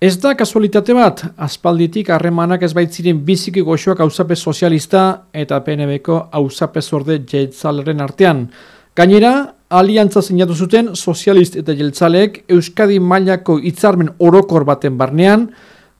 Ez da kasualitate bat, aspalditik harremanak ez baitziren biziki goxoak auzape sozialista eta PNB-ko auzape zorde jeltzaleren artean. Gainera, aliantza sinatu zuten sozialist eta jeltzaleek Euskadi mailako hitzarmen orokor baten barnean,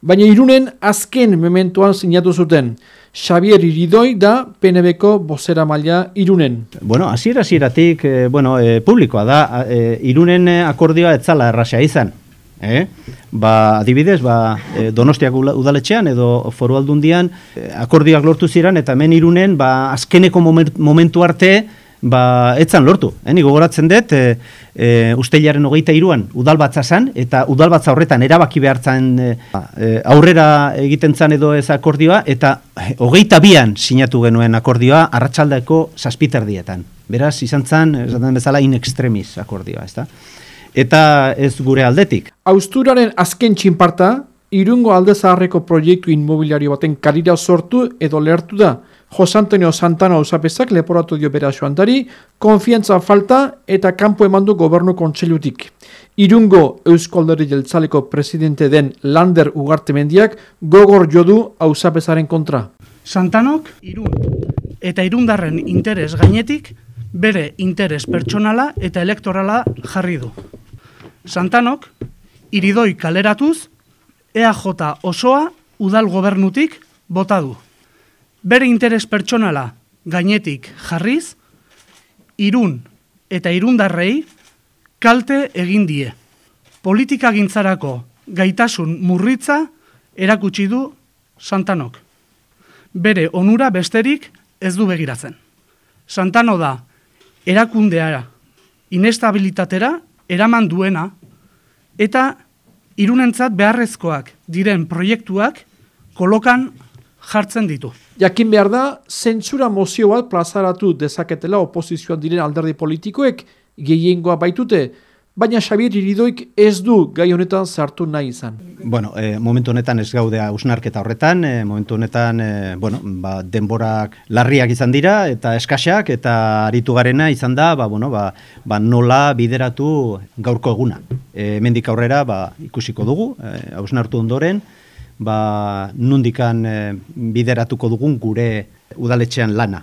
baina irunen azken mementuan sinatu zuten. Xavier Iridoi da PNB-ko bozera maila irunen. Bueno, hasiera hasieratik eh, bueno, eh, publikoa da, eh, irunen akordioa etzala erraxa izan. Eh? Ba, adibidez, ba, e, donostiak udaletxean edo foru aldundian e, akordioak lortu ziren eta hemen irunen ba, azkeneko momentu arte ba, etzan lortu. Eh, Eni gogoratzen dut, e, e, usteiaren hogeita iruan udalbatza zan, eta udalbatza horretan erabaki behartzen e, aurrera egiten zan edo ez akordioa, eta hogeita bian sinatu genuen akordioa arratsaldeko saspiterdietan. Beraz, izan zan, esaten bezala, in extremis akordioa, ez? Eta ez gure aldetik. Austuraren azken txinparta, irungo alde zaharreko proiektu inmobiliario baten karira sortu edo lehertu da. Jos Antonio Santana usapezak leporatu dio bera joantari, konfiantza falta eta kanpo emandu gobernu kontseilutik. Irungo Euskolderi Jeltzaleko presidente den Lander Ugarte Mendiak gogor jodu ausapezaren kontra. Santanok, irun eta irundarren interes gainetik, bere interes pertsonala eta elektorala jarri du. Santanok, iridoi kaleratuz, EAJ osoa udal gobernutik bota du. Bere interes pertsonala gainetik jarriz, irun eta irundarrei kalte egin die. Politika gintzarako gaitasun murritza erakutsi du Santanok. Bere onura besterik ez du begiratzen. Santano da erakundeara, inestabilitatera, eraman duena, eta irunentzat beharrezkoak diren proiektuak kolokan jartzen ditu. Jakin behar da, zentsura mozio bat plazaratu dezaketela oposizioan diren alderdi politikoek gehiengoa baitute, baina Xabier Iridoik ez du gai honetan sartu nahi izan. Bueno, e, momentu honetan ez gaudea usnarketa horretan, e, momentu honetan e, bueno, ba, denborak larriak izan dira eta eskaxak eta aritu garena izan da ba, bueno, ba, ba, nola bideratu gaurko eguna. E, mendik aurrera ba, ikusiko dugu, e, ausnartu ondoren, ba, nundikan e, bideratuko dugun gure udaletxean lana.